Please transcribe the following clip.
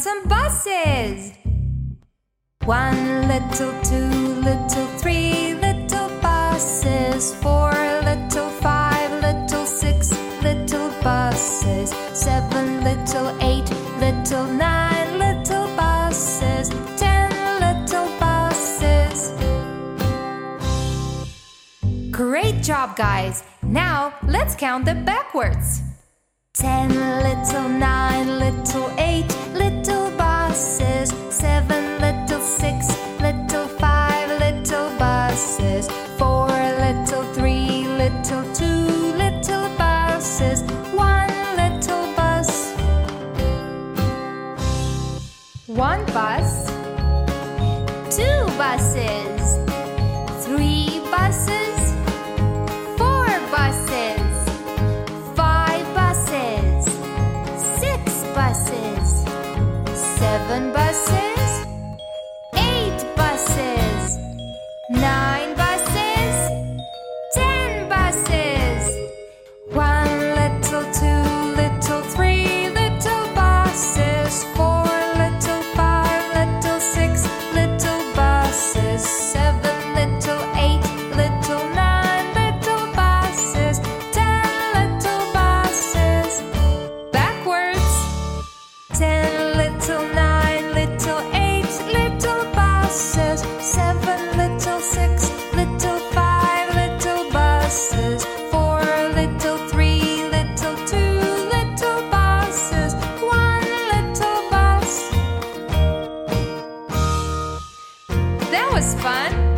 some buses. One little, two little, three little buses. Four little, five little, six little buses. Seven little, eight little, nine little buses. Ten little buses. Great job, guys! Now let's count them backwards. Ten little, nine little, little, three little, two little buses. One little bus. One bus. Two buses. Three buses. Four buses. Five buses. Six buses. Seven was fun.